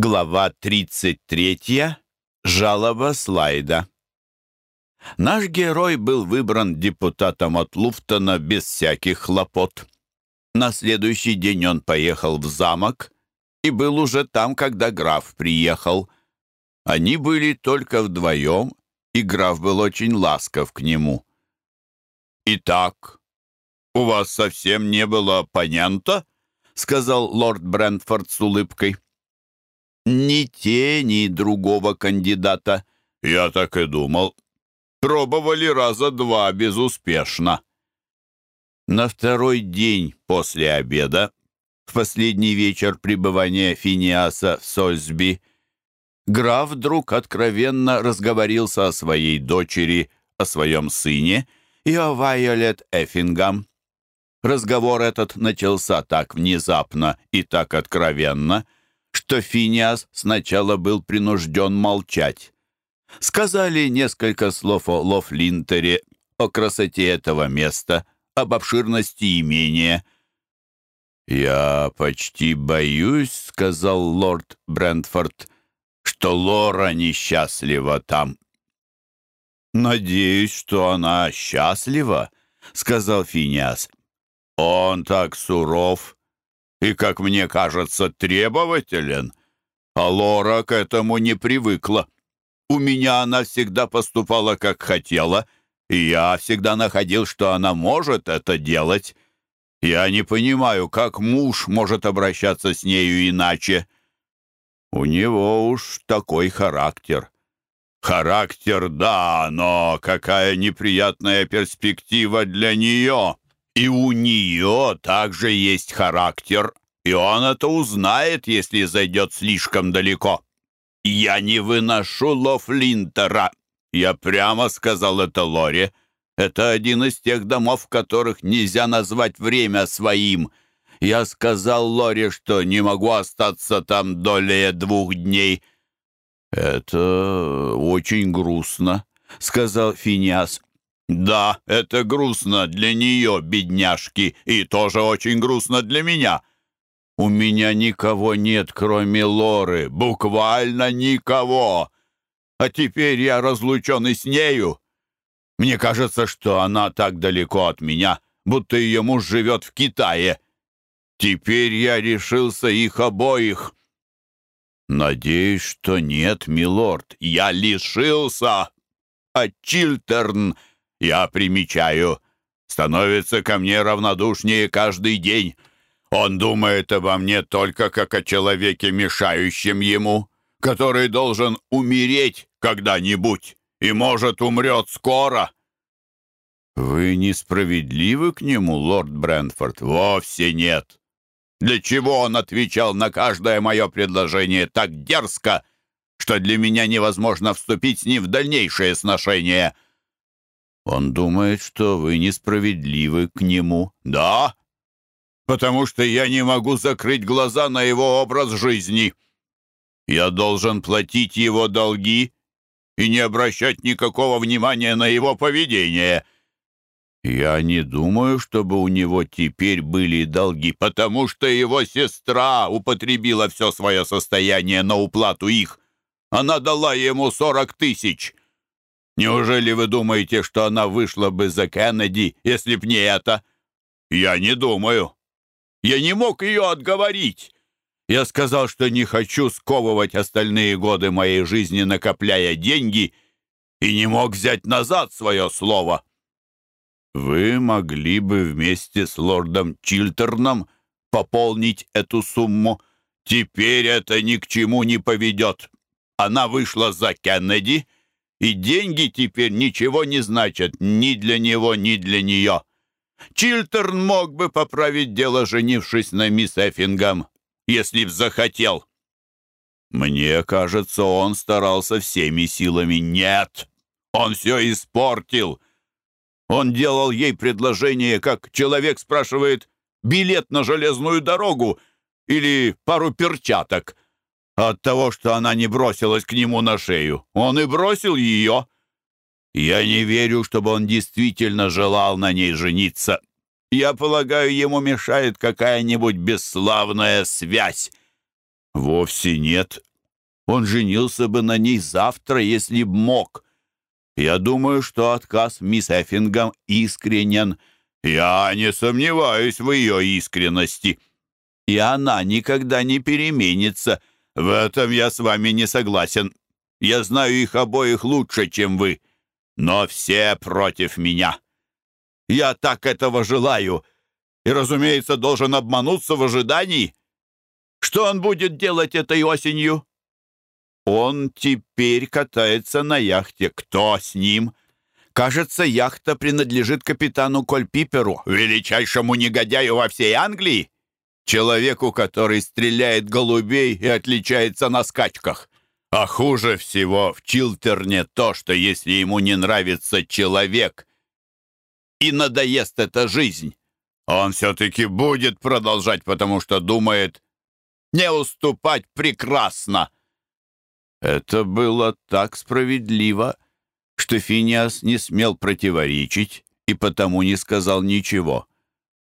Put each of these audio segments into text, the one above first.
Глава 33. Жалоба слайда. Наш герой был выбран депутатом от Луфтона без всяких хлопот. На следующий день он поехал в замок и был уже там, когда граф приехал. Они были только вдвоем, и граф был очень ласков к нему. «Итак, у вас совсем не было оппонента?» — сказал лорд Брентфорд с улыбкой. Ни те, ни другого кандидата. Я так и думал. Пробовали раза два безуспешно. На второй день после обеда, в последний вечер пребывания Финиаса в Сольсби, граф вдруг откровенно разговорился о своей дочери, о своем сыне и о Вайолет Эффингам. Разговор этот начался так внезапно и так откровенно — что Финиас сначала был принужден молчать. Сказали несколько слов о Лофлинтере, о красоте этого места, об обширности имения. «Я почти боюсь», — сказал лорд Брентфорд, «что Лора несчастлива там». «Надеюсь, что она счастлива», — сказал Финиас. «Он так суров, и, как мне кажется, требователен. А Лора к этому не привыкла. У меня она всегда поступала, как хотела, и я всегда находил, что она может это делать. Я не понимаю, как муж может обращаться с нею иначе. У него уж такой характер. Характер, да, но какая неприятная перспектива для нее. И у нее также есть характер, и он это узнает, если зайдет слишком далеко. Я не выношу Лофлинтера. Я прямо сказал это Лоре. Это один из тех домов, в которых нельзя назвать время своим. Я сказал Лоре, что не могу остаться там долее двух дней. «Это очень грустно», — сказал Финиас. «Да, это грустно для нее, бедняжки, и тоже очень грустно для меня. У меня никого нет, кроме Лоры, буквально никого. А теперь я разлучен и с нею. Мне кажется, что она так далеко от меня, будто ее муж живет в Китае. Теперь я решился их обоих». «Надеюсь, что нет, милорд. Я лишился. А Чилтерн я примечаю, становится ко мне равнодушнее каждый день. Он думает обо мне только как о человеке, мешающем ему, который должен умереть когда-нибудь и, может, умрет скоро». «Вы несправедливы к нему, лорд Брентфорд?» «Вовсе нет. Для чего он отвечал на каждое мое предложение так дерзко, что для меня невозможно вступить с ним в дальнейшее сношение?» Он думает, что вы несправедливы к нему. Да, потому что я не могу закрыть глаза на его образ жизни. Я должен платить его долги и не обращать никакого внимания на его поведение. Я не думаю, чтобы у него теперь были долги, потому что его сестра употребила все свое состояние на уплату их. Она дала ему сорок тысяч. Неужели вы думаете, что она вышла бы за Кеннеди, если б не это? Я не думаю. Я не мог ее отговорить. Я сказал, что не хочу сковывать остальные годы моей жизни, накопляя деньги, и не мог взять назад свое слово. Вы могли бы вместе с лордом Чилтерном пополнить эту сумму. Теперь это ни к чему не поведет. Она вышла за Кеннеди — и деньги теперь ничего не значат ни для него, ни для нее. Чилтерн мог бы поправить дело, женившись на мисс Эффингам, если б захотел. Мне кажется, он старался всеми силами. Нет, он все испортил. Он делал ей предложение, как человек спрашивает билет на железную дорогу или пару перчаток — от того, что она не бросилась к нему на шею. Он и бросил ее. Я не верю, чтобы он действительно желал на ней жениться. Я полагаю, ему мешает какая-нибудь бесславная связь. Вовсе нет. Он женился бы на ней завтра, если б мог. Я думаю, что отказ мисс Эффингам искренен. Я не сомневаюсь в ее искренности. И она никогда не переменится. В этом я с вами не согласен. Я знаю их обоих лучше, чем вы. Но все против меня. Я так этого желаю. И, разумеется, должен обмануться в ожидании. Что он будет делать этой осенью? Он теперь катается на яхте. Кто с ним? Кажется, яхта принадлежит капитану Кольпиперу, величайшему негодяю во всей Англии. Человеку, который стреляет голубей и отличается на скачках. А хуже всего в Чилтерне то, что если ему не нравится человек и надоест эта жизнь, он все-таки будет продолжать, потому что думает не уступать прекрасно. Это было так справедливо, что Финиас не смел противоречить и потому не сказал ничего.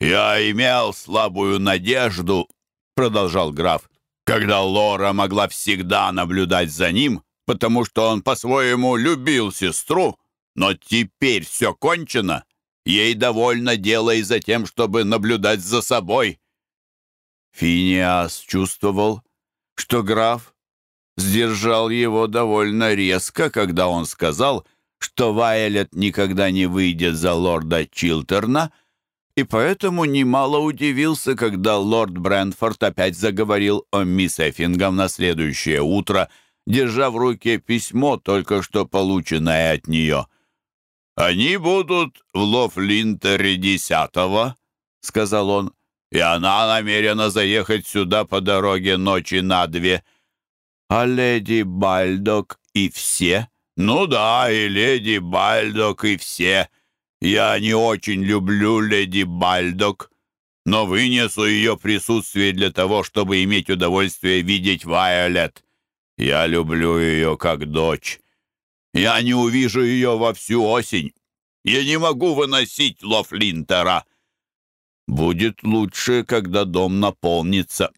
«Я имел слабую надежду», — продолжал граф, «когда Лора могла всегда наблюдать за ним, потому что он по-своему любил сестру, но теперь все кончено. Ей довольно дела и за тем, чтобы наблюдать за собой». Финиас чувствовал, что граф сдержал его довольно резко, когда он сказал, что Вайлет никогда не выйдет за лорда Чилтерна, и поэтому немало удивился, когда лорд Брентфорд опять заговорил о мисс Эффингам на следующее утро, держа в руке письмо, только что полученное от нее. «Они будут в Лофлинтере десятого», — сказал он, «и она намерена заехать сюда по дороге ночи на две». «А леди Бальдок и все?» «Ну да, и леди Бальдок, и все. Я не очень люблю леди Бальдок, но вынесу ее присутствие для того, чтобы иметь удовольствие видеть Вайолет. Я люблю ее как дочь. Я не увижу ее во всю осень. Я не могу выносить Лофлинтера. Будет лучше, когда дом наполнится.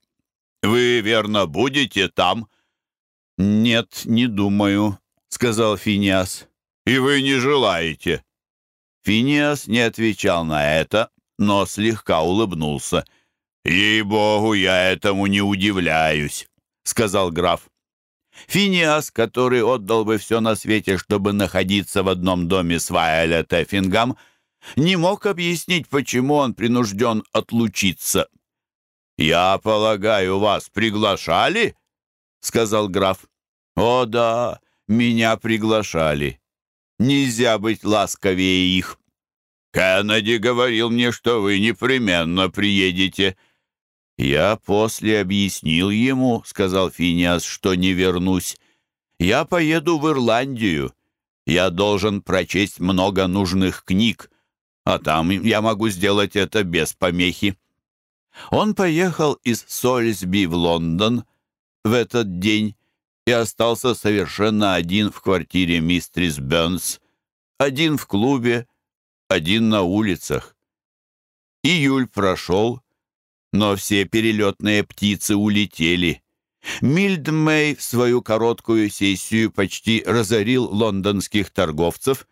Вы, верно, будете там?» «Нет, не думаю», — сказал Финиас. «И вы не желаете?» Финиас не отвечал на это, но слегка улыбнулся. «Ей-богу, я этому не удивляюсь», — сказал граф. Финиас, который отдал бы все на свете, чтобы находиться в одном доме с Вайолет Эффингам, не мог объяснить, почему он принужден отлучиться. «Я полагаю, вас приглашали?» — сказал граф. «О да, меня приглашали. Нельзя быть ласковее их. Кеннеди говорил мне, что вы непременно приедете». «Я после объяснил ему, — сказал Финиас, — что не вернусь. Я поеду в Ирландию. Я должен прочесть много нужных книг, а там я могу сделать это без помехи». Он поехал из Сольсби в Лондон в этот день и остался совершенно один в квартире мистрис Бёрнс, один в клубе, один на улицах. Июль прошел, но все перелетные птицы улетели. Мильдмей в свою короткую сессию почти разорил лондонских торговцев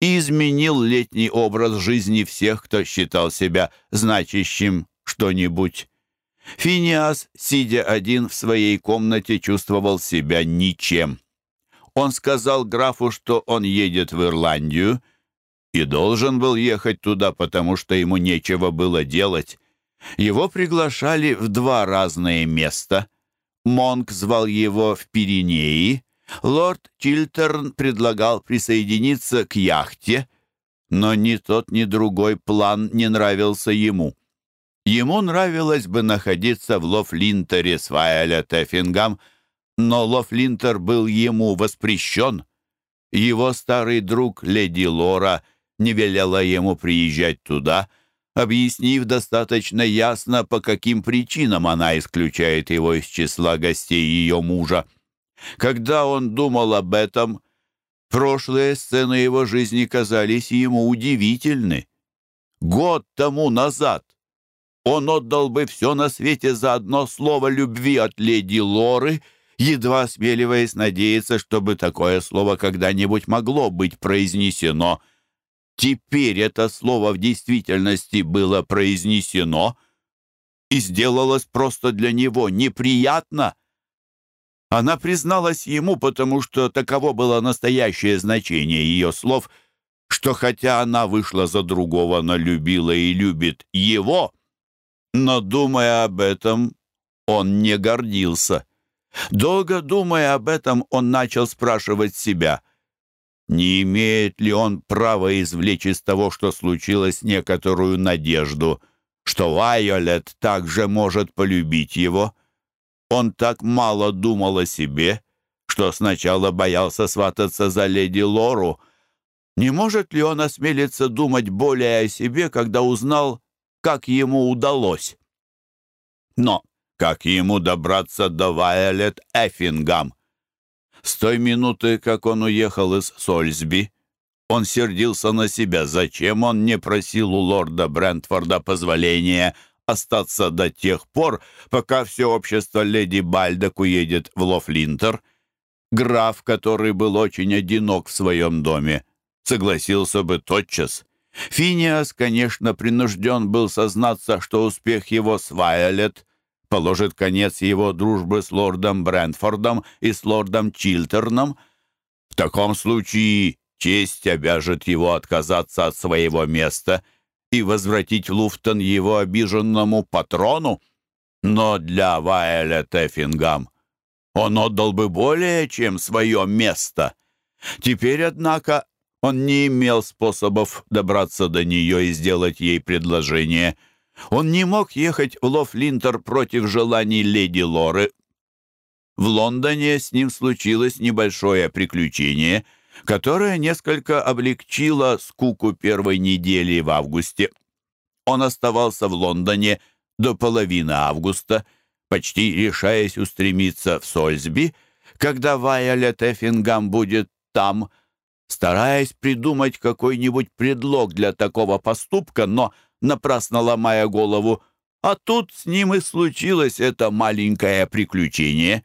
и изменил летний образ жизни всех, кто считал себя значащим что-нибудь. Финиас, сидя один в своей комнате, чувствовал себя ничем. Он сказал графу, что он едет в Ирландию и должен был ехать туда, потому что ему нечего было делать. Его приглашали в два разные места. Монк звал его в Пиренеи, лорд Чилтерн предлагал присоединиться к яхте, но ни тот, ни другой план не нравился ему. Ему нравилось бы находиться в Лофлинтере с Вайолет Эффингам, но Лофлинтер был ему воспрещен. Его старый друг леди Лора не велела ему приезжать туда, объяснив достаточно ясно, по каким причинам она исключает его из числа гостей ее мужа. Когда он думал об этом, прошлые сцены его жизни казались ему удивительны. Год тому назад он отдал бы все на свете за одно слово любви от леди Лоры едва осмеливаясь надеяться, чтобы такое слово когда-нибудь могло быть произнесено. Теперь это слово в действительности было произнесено и сделалось просто для него неприятно. Она призналась ему, потому что таково было настоящее значение ее слов, что хотя она вышла за другого, но любила и любит его, но, думая об этом, он не гордился. Долго думая об этом, он начал спрашивать себя, не имеет ли он права извлечь из того, что случилось, некоторую надежду, что Вайолет также может полюбить его. Он так мало думал о себе, что сначала боялся свататься за леди Лору. Не может ли он осмелиться думать более о себе, когда узнал, как ему удалось? Но как ему добраться до Вайолет Эффингам. С той минуты, как он уехал из Сольсби, он сердился на себя, зачем он не просил у лорда Брентфорда позволения остаться до тех пор, пока все общество леди Бальдок уедет в Лофлинтер. Граф, который был очень одинок в своем доме, согласился бы тотчас. Финиас, конечно, принужден был сознаться, что успех его с Вайолет положит конец его дружбы с лордом Брентфордом и с лордом Чилтерном. В таком случае честь обяжет его отказаться от своего места и возвратить Луфтон его обиженному патрону. Но для Вайолет Эффингам он отдал бы более, чем свое место. Теперь, однако, он не имел способов добраться до нее и сделать ей предложение — он не мог ехать в Лофлинтер против желаний леди Лоры. В Лондоне с ним случилось небольшое приключение, которое несколько облегчило скуку первой недели в августе. Он оставался в Лондоне до половины августа, почти решаясь устремиться в Сольсби, когда Вайолет Эффингам будет там, стараясь придумать какой-нибудь предлог для такого поступка, но напрасно ломая голову. А тут с ним и случилось это маленькое приключение.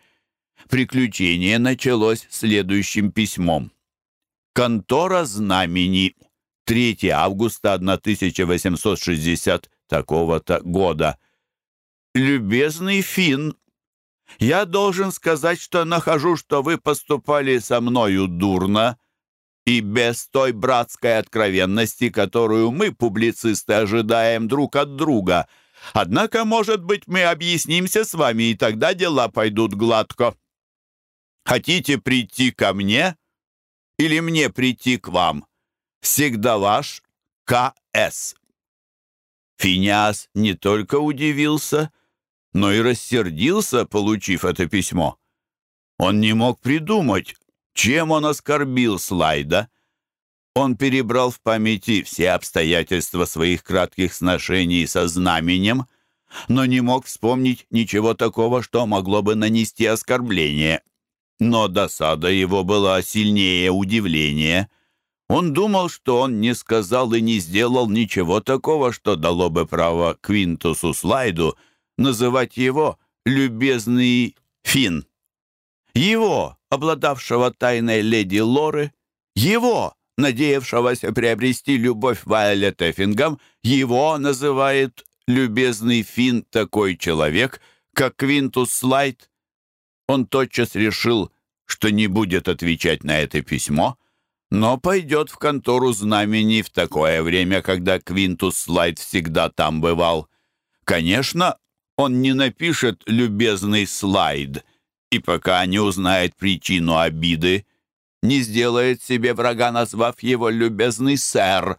Приключение началось следующим письмом. Контора знамени. 3 августа 1860 такого-то года. «Любезный Финн, я должен сказать, что нахожу, что вы поступали со мною дурно и без той братской откровенности, которую мы, публицисты, ожидаем друг от друга. Однако, может быть, мы объяснимся с вами, и тогда дела пойдут гладко. Хотите прийти ко мне или мне прийти к вам? Всегда ваш К.С. Финиас не только удивился, но и рассердился, получив это письмо. Он не мог придумать, чем он оскорбил Слайда? Он перебрал в памяти все обстоятельства своих кратких сношений со знаменем, но не мог вспомнить ничего такого, что могло бы нанести оскорбление. Но досада его была сильнее удивления. Он думал, что он не сказал и не сделал ничего такого, что дало бы право Квинтусу Слайду называть его «любезный Финн». Его, обладавшего тайной леди Лоры, его, надеявшегося приобрести любовь Вайолет Эффингам, его называет любезный Финн такой человек, как Квинтус Слайд. Он тотчас решил, что не будет отвечать на это письмо, но пойдет в контору знамени в такое время, когда Квинтус Слайд всегда там бывал. Конечно, он не напишет «любезный Слайд», и пока не узнает причину обиды, не сделает себе врага, назвав его «любезный сэр».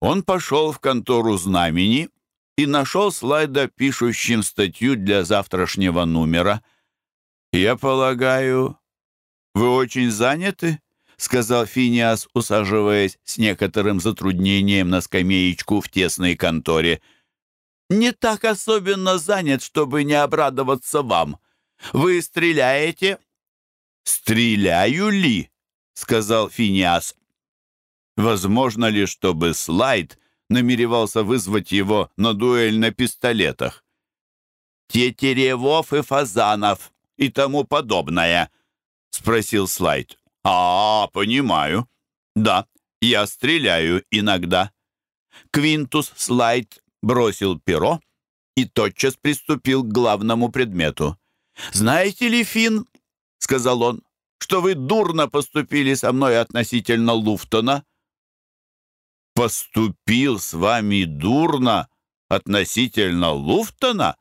Он пошел в контору знамени и нашел слайда, пишущим статью для завтрашнего номера. «Я полагаю, вы очень заняты?» — сказал Финиас, усаживаясь с некоторым затруднением на скамеечку в тесной конторе. «Не так особенно занят, чтобы не обрадоваться вам», вы стреляете?» «Стреляю ли?» — сказал Финиас. «Возможно ли, чтобы Слайд намеревался вызвать его на дуэль на пистолетах?» «Тетеревов и Фазанов и тому подобное?» — спросил Слайд. «А, понимаю. Да, я стреляю иногда». Квинтус Слайд бросил перо и тотчас приступил к главному предмету. «Знаете ли, Финн, — сказал он, — что вы дурно поступили со мной относительно Луфтона?» «Поступил с вами дурно относительно Луфтона?»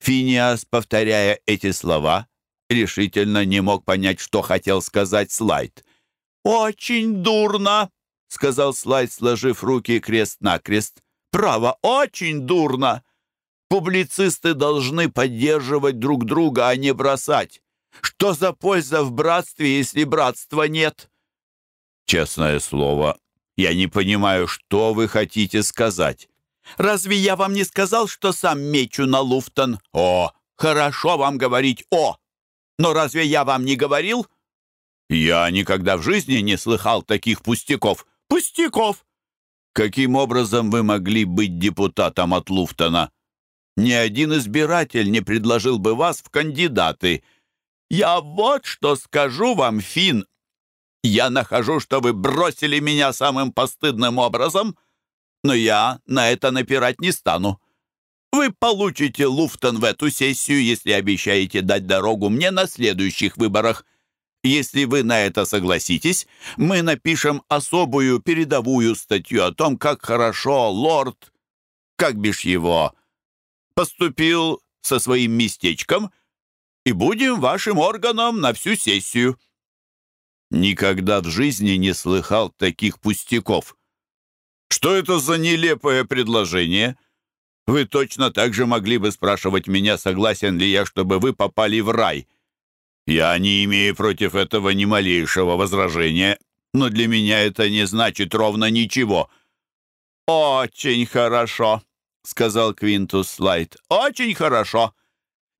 Финиас, повторяя эти слова, решительно не мог понять, что хотел сказать Слайд. «Очень дурно!» — сказал Слайд, сложив руки крест-накрест. «Право, очень дурно! Публицисты должны поддерживать друг друга, а не бросать. Что за польза в братстве, если братства нет?» «Честное слово, я не понимаю, что вы хотите сказать». «Разве я вам не сказал, что сам мечу на Луфтон?» «О, хорошо вам говорить «о». Но разве я вам не говорил?» «Я никогда в жизни не слыхал таких пустяков». «Пустяков!» «Каким образом вы могли быть депутатом от Луфтона? Ни один избиратель не предложил бы вас в кандидаты». «Я вот что скажу вам, Фин. Я нахожу, что вы бросили меня самым постыдным образом, но я на это напирать не стану. Вы получите Луфтон в эту сессию, если обещаете дать дорогу мне на следующих выборах. Если вы на это согласитесь, мы напишем особую передовую статью о том, как хорошо лорд, как бишь его, поступил со своим местечком, и будем вашим органом на всю сессию». Никогда в жизни не слыхал таких пустяков. Что это за нелепое предложение? Вы точно так же могли бы спрашивать меня, согласен ли я, чтобы вы попали в рай. Я не имею против этого ни малейшего возражения, но для меня это не значит ровно ничего. «Очень хорошо», — сказал Квинтус Слайд. «Очень хорошо.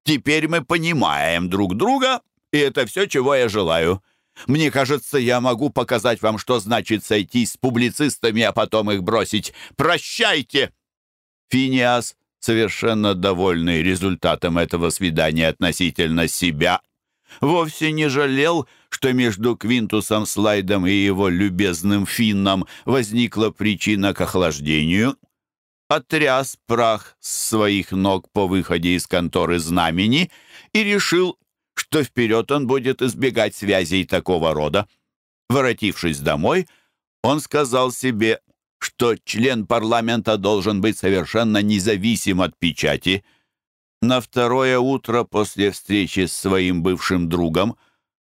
Теперь мы понимаем друг друга, и это все, чего я желаю. Мне кажется, я могу показать вам, что значит сойтись с публицистами, а потом их бросить. Прощайте!» Финиас, совершенно довольный результатом этого свидания относительно себя, вовсе не жалел, что между Квинтусом Слайдом и его любезным Финном возникла причина к охлаждению, отряс прах с своих ног по выходе из конторы знамени и решил, что вперед он будет избегать связей такого рода. Воротившись домой, он сказал себе, что член парламента должен быть совершенно независим от печати. На второе утро после встречи с своим бывшим другом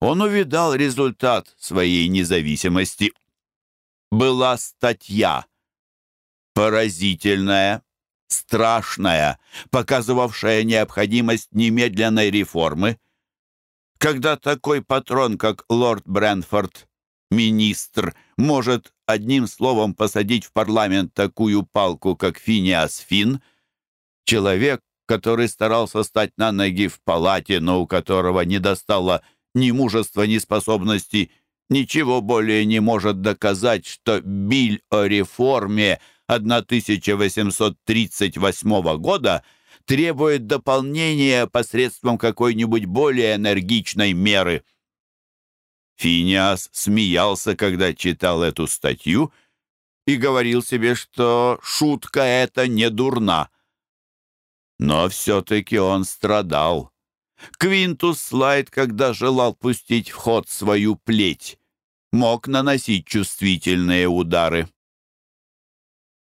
он увидал результат своей независимости. Была статья, поразительная, страшная, показывавшая необходимость немедленной реформы. Когда такой патрон, как лорд Брэнфорд, министр, может одним словом посадить в парламент такую палку, как Финиас Фин, человек, который старался стать на ноги в палате, но у которого не достало ни мужества, ни способности, ничего более не может доказать, что биль о реформе 1838 года требует дополнения посредством какой-нибудь более энергичной меры. Финиас смеялся, когда читал эту статью, и говорил себе, что шутка эта не дурна. Но все-таки он страдал. Квинтус Слайд, когда желал пустить в ход свою плеть, мог наносить чувствительные удары.